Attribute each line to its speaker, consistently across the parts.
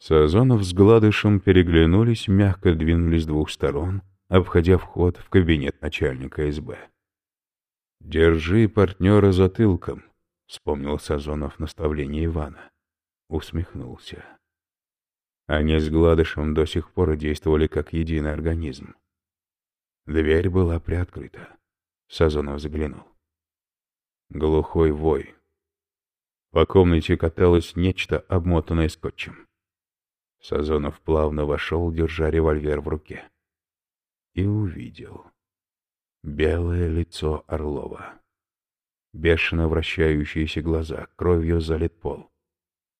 Speaker 1: Сазонов с Гладышем переглянулись, мягко двинулись с двух сторон, обходя вход в кабинет начальника СБ. «Держи партнера затылком», — вспомнил Сазонов наставление Ивана. Усмехнулся. Они с Гладышем до сих пор действовали как единый организм. Дверь была приоткрыта. Сазонов заглянул. Глухой вой. По комнате каталось нечто, обмотанное скотчем. Сазонов плавно вошел, держа револьвер в руке. И увидел. Белое лицо Орлова. Бешено вращающиеся глаза, кровью залит пол.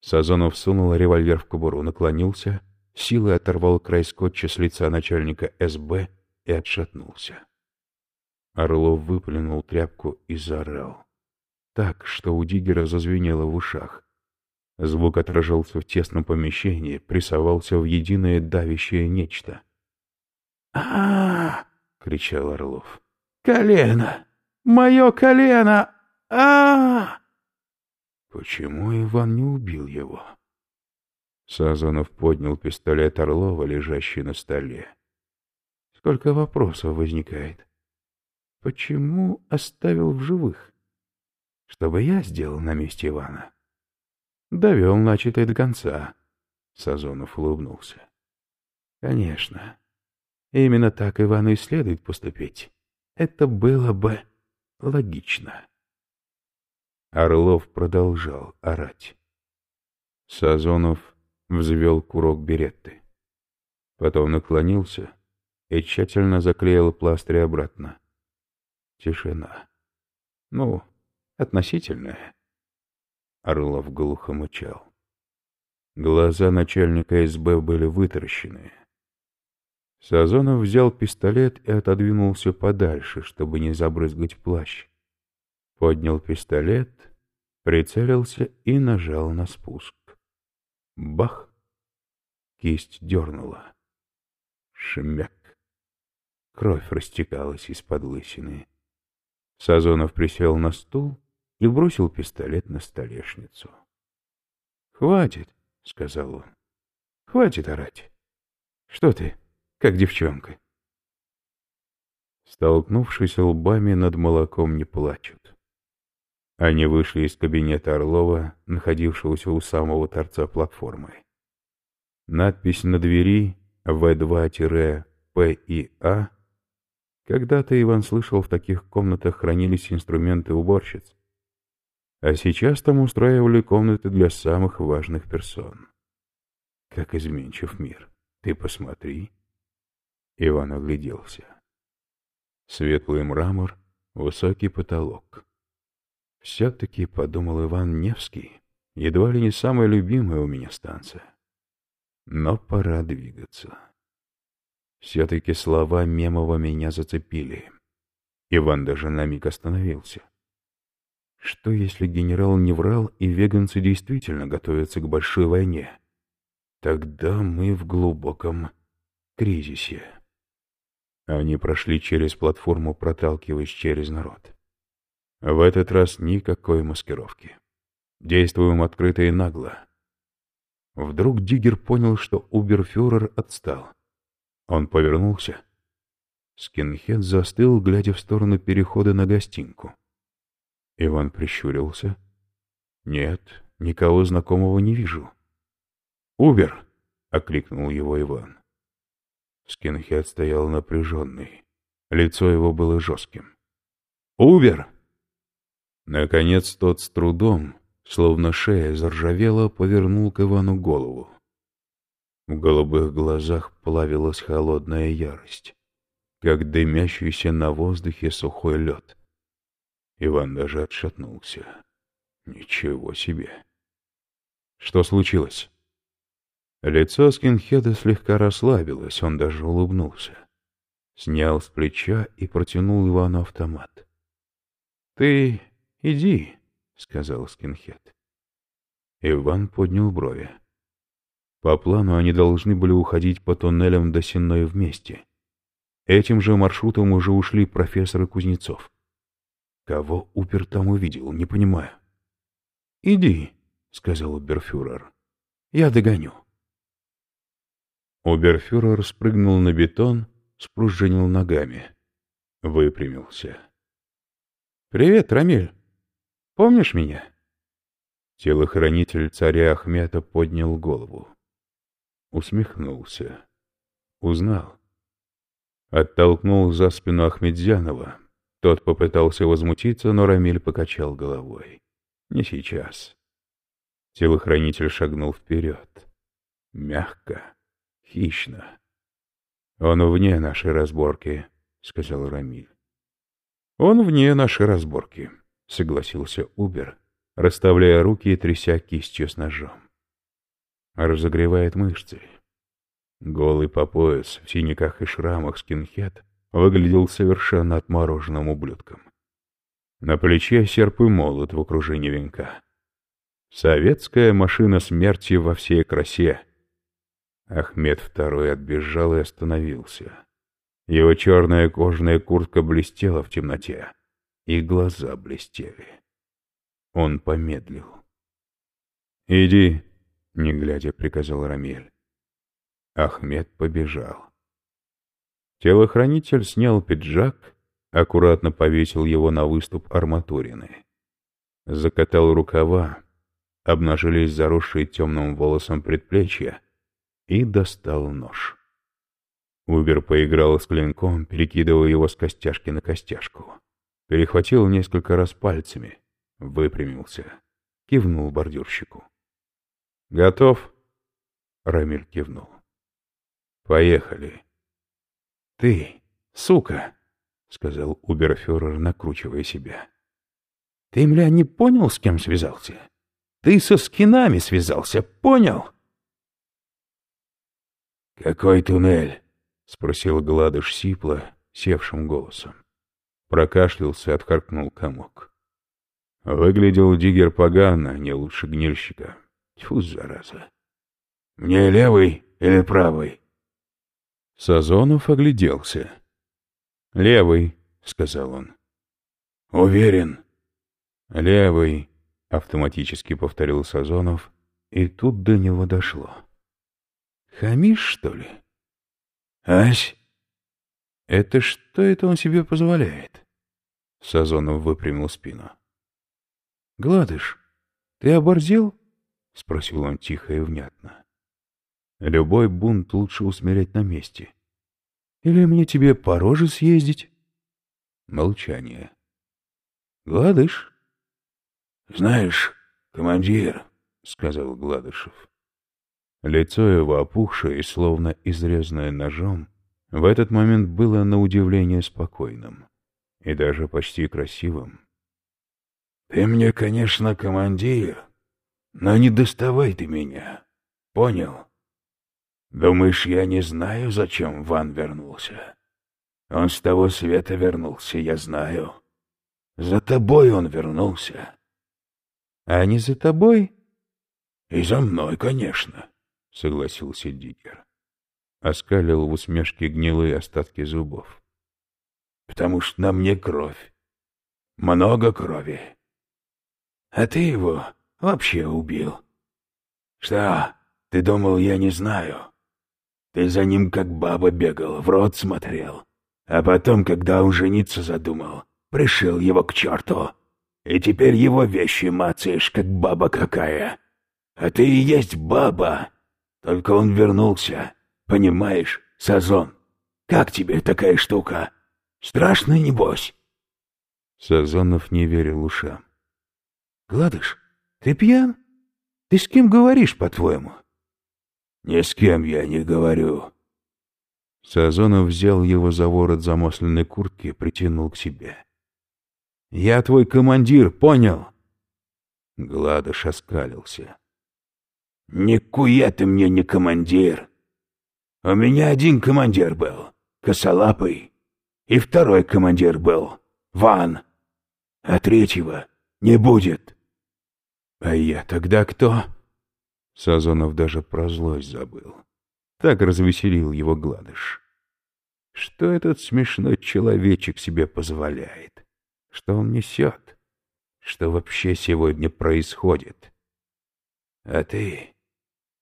Speaker 1: Сазонов сунул револьвер в кобуру, наклонился, силой оторвал край скотча с лица начальника СБ и отшатнулся. Орлов выплюнул тряпку и заорал. Так, что у Диггера зазвенело в ушах. Звук отражался в тесном помещении, прессовался в единое давящее нечто.
Speaker 2: а, кричал Орлов. Колено! Мое колено! а,
Speaker 1: Почему Иван не убил его? Сазонов поднял пистолет Орлова, лежащий на столе. Сколько вопросов возникает. Почему оставил в живых? Что бы я сделал на месте Ивана? Довел начатое до конца. Сазонов улыбнулся. Конечно. Именно так Ивану и следует поступить. Это было бы логично. Орлов продолжал орать. Сазонов взвел курок беретты. Потом наклонился и тщательно заклеил пластырь обратно. Тишина. Ну, относительная. Орлов глухо мычал. Глаза начальника СБ были вытаращены. Сазонов взял пистолет и отодвинулся подальше, чтобы не забрызгать плащ. Поднял пистолет, прицелился и нажал на спуск. Бах! Кисть дернула. Шмяк! Кровь растекалась из-под лысины. Сазонов присел на стул и бросил пистолет на столешницу. «Хватит», — сказал он. «Хватит орать. Что ты?» как девчонка. Столкнувшись лбами, над молоком не плачут. Они вышли из кабинета Орлова, находившегося у самого торца платформы. Надпись на двери В2-П и А. Когда-то Иван слышал, в таких комнатах хранились инструменты уборщиц. А сейчас там устраивали комнаты для самых важных персон. Как изменчив мир. Ты посмотри. Иван огляделся. Светлый мрамор, высокий потолок. Все-таки, подумал Иван Невский, едва ли не самая любимая у меня станция. Но пора двигаться. Все-таки слова Мемова меня зацепили. Иван даже на миг остановился. Что если генерал не врал, и веганцы действительно готовятся к большой войне? Тогда мы в глубоком кризисе. Они прошли через платформу, проталкиваясь через народ. В этот раз никакой маскировки. Действуем открыто и нагло. Вдруг Диггер понял, что Уберфюрер отстал. Он повернулся. Скинхед застыл, глядя в сторону перехода на гостинку. Иван прищурился. «Нет, никого знакомого не вижу». «Убер!» — окликнул его Иван. Скинхед стоял напряженный. Лицо его было жестким. «Убер!» Наконец тот с трудом, словно шея заржавела, повернул к Ивану голову. В голубых глазах плавилась холодная ярость, как дымящийся на воздухе сухой лед. Иван даже отшатнулся. Ничего себе! Что случилось? Лицо скинхеда слегка расслабилось, он даже улыбнулся. Снял с плеча и протянул Ивану автомат. — Ты иди, — сказал скинхед. Иван поднял брови. По плану они должны были уходить по туннелям до Сенной вместе. Этим же маршрутом уже ушли профессор и Кузнецов. Кого Упер там увидел, не понимаю. — Иди, — сказал Уберфюрер. — Я догоню. Оберфюрер спрыгнул на бетон, спружинил ногами. Выпрямился. «Привет, Рамиль. Помнишь меня?» Телохранитель царя Ахмета поднял голову. Усмехнулся. Узнал. Оттолкнул за спину Ахмедзянова. Тот попытался возмутиться, но Рамиль покачал головой. «Не сейчас». Телохранитель шагнул вперед. Мягко, хищно. «Он вне нашей разборки», — сказал Рамиль. «Он вне нашей разборки», — согласился Убер, расставляя руки и тряся кистью с ножом. Разогревает мышцы. Голый по пояс, в синяках и шрамах скинхед выглядел совершенно отмороженным ублюдком. На плече серп и молот в окружении венка. Советская машина смерти во всей красе. Ахмед II отбежал и остановился. Его черная кожаная куртка блестела в темноте, и глаза блестели. Он помедлил. «Иди», — не глядя, приказал Рамель. Ахмед побежал. Телохранитель снял пиджак, аккуратно повесил его на выступ арматурины. Закатал рукава, обнажились заросшие темным волосом предплечья, и достал нож. Убер поиграл с клинком, перекидывая его с костяшки на костяшку. Перехватил несколько раз пальцами, выпрямился, кивнул бордюрщику. «Готов?» Рамиль кивнул. «Поехали». «Ты, сука!» — сказал Уберфюрер, накручивая себя. «Ты, мля, не понял, с кем связался? Ты со скинами связался, понял?»
Speaker 2: «Какой туннель?»
Speaker 1: — спросил Гладыш сипло, севшим голосом. Прокашлялся, отхаркнул комок. Выглядел Диггер погано, не лучше гнильщика. Тьфу, зараза.
Speaker 2: «Мне левый или правый?»
Speaker 1: Сазонов огляделся. «Левый», — сказал он.
Speaker 2: «Уверен?»
Speaker 1: «Левый», — автоматически повторил Сазонов, и тут до него дошло. «Хамишь, что ли?»
Speaker 2: «Ась?»
Speaker 1: «Это что это он себе позволяет?» Сазонов выпрямил спину. «Гладыш, ты оборзел?» — спросил он тихо и внятно. «Любой бунт лучше усмирять на месте. Или мне тебе по роже съездить?» Молчание. «Гладыш?»
Speaker 2: «Знаешь, командир», — сказал Гладышев,
Speaker 1: Лицо его, опухшее и словно изрезанное ножом, в этот момент было на удивление спокойным и даже почти красивым.
Speaker 2: «Ты мне, конечно, командир, но не доставай ты меня, понял? Думаешь, я не знаю, зачем Ван вернулся? Он с того света вернулся, я знаю. За тобой он вернулся».
Speaker 1: «А не за тобой?»
Speaker 2: «И за мной, конечно».
Speaker 1: — согласился Дикер. Оскалил в усмешке гнилые остатки зубов.
Speaker 2: — Потому что на мне кровь. Много крови. А ты его вообще убил. Что, ты думал, я не знаю? Ты за ним как баба бегал, в рот смотрел. А потом, когда он жениться задумал, пришил его к черту. И теперь его вещи мацаешь, как баба какая. А ты и есть баба. Только он вернулся. Понимаешь, Сазон, как тебе такая штука? Страшно, небось?»
Speaker 1: Сазонов не верил ушам.
Speaker 2: «Гладыш, ты пьян? Ты с кем говоришь, по-твоему?» «Ни с кем я не говорю».
Speaker 1: Сазонов взял его за ворот замасленной куртки и притянул к себе. «Я твой командир, понял?» Гладыш оскалился.
Speaker 2: «Никуя ты мне не командир. У меня один командир был, косолапый, и второй командир был, Ван, а третьего не будет».
Speaker 1: «А я тогда кто?» Сазонов даже про злость забыл. Так развеселил его Гладыш. Что этот смешной человечек себе позволяет? Что он несет? Что вообще сегодня происходит?
Speaker 2: А ты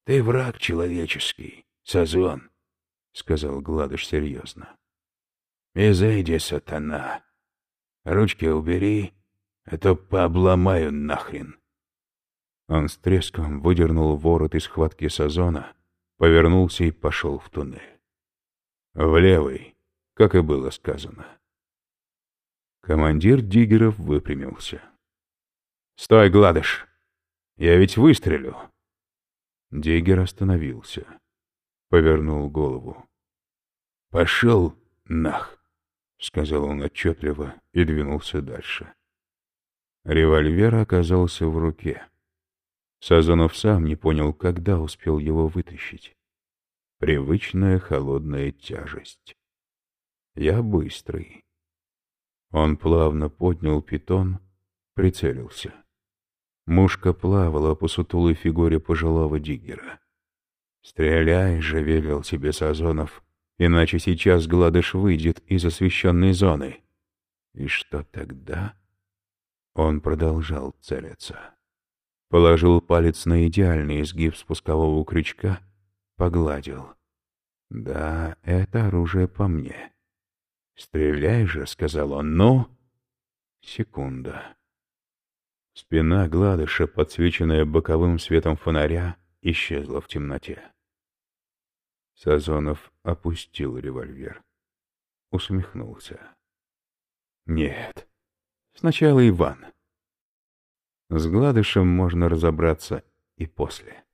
Speaker 2: ты враг человеческий, Сазон, — сказал Гладыш серьезно. — Изойди, сатана. Ручки убери, а то пообломаю нахрен.
Speaker 1: Он с треском выдернул ворот из хватки Сазона, повернулся и пошел в туннель. В левый, как и было сказано. Командир Диггеров выпрямился. «Стой, Гладыш! Я ведь выстрелю!» Диггер остановился. Повернул голову. «Пошел нах!» — сказал он отчетливо и двинулся дальше. Револьвер оказался в руке. Сазонов сам не понял, когда успел его вытащить. Привычная холодная тяжесть. Я быстрый. Он плавно поднял питон, прицелился. Мушка плавала по сутулой фигуре пожилого диггера. «Стреляй же», — велел себе Сазонов, — «иначе сейчас Гладыш выйдет из освещенной зоны». И что тогда? Он продолжал целиться. Положил палец на идеальный изгиб спускового крючка, погладил. «Да, это оружие по мне». «Стреляй же», — сказал он, — «ну?» Секунда. Спина Гладыша, подсвеченная боковым светом фонаря, исчезла в темноте. Сазонов опустил револьвер. Усмехнулся. «Нет, сначала Иван. С Гладышем можно разобраться и после».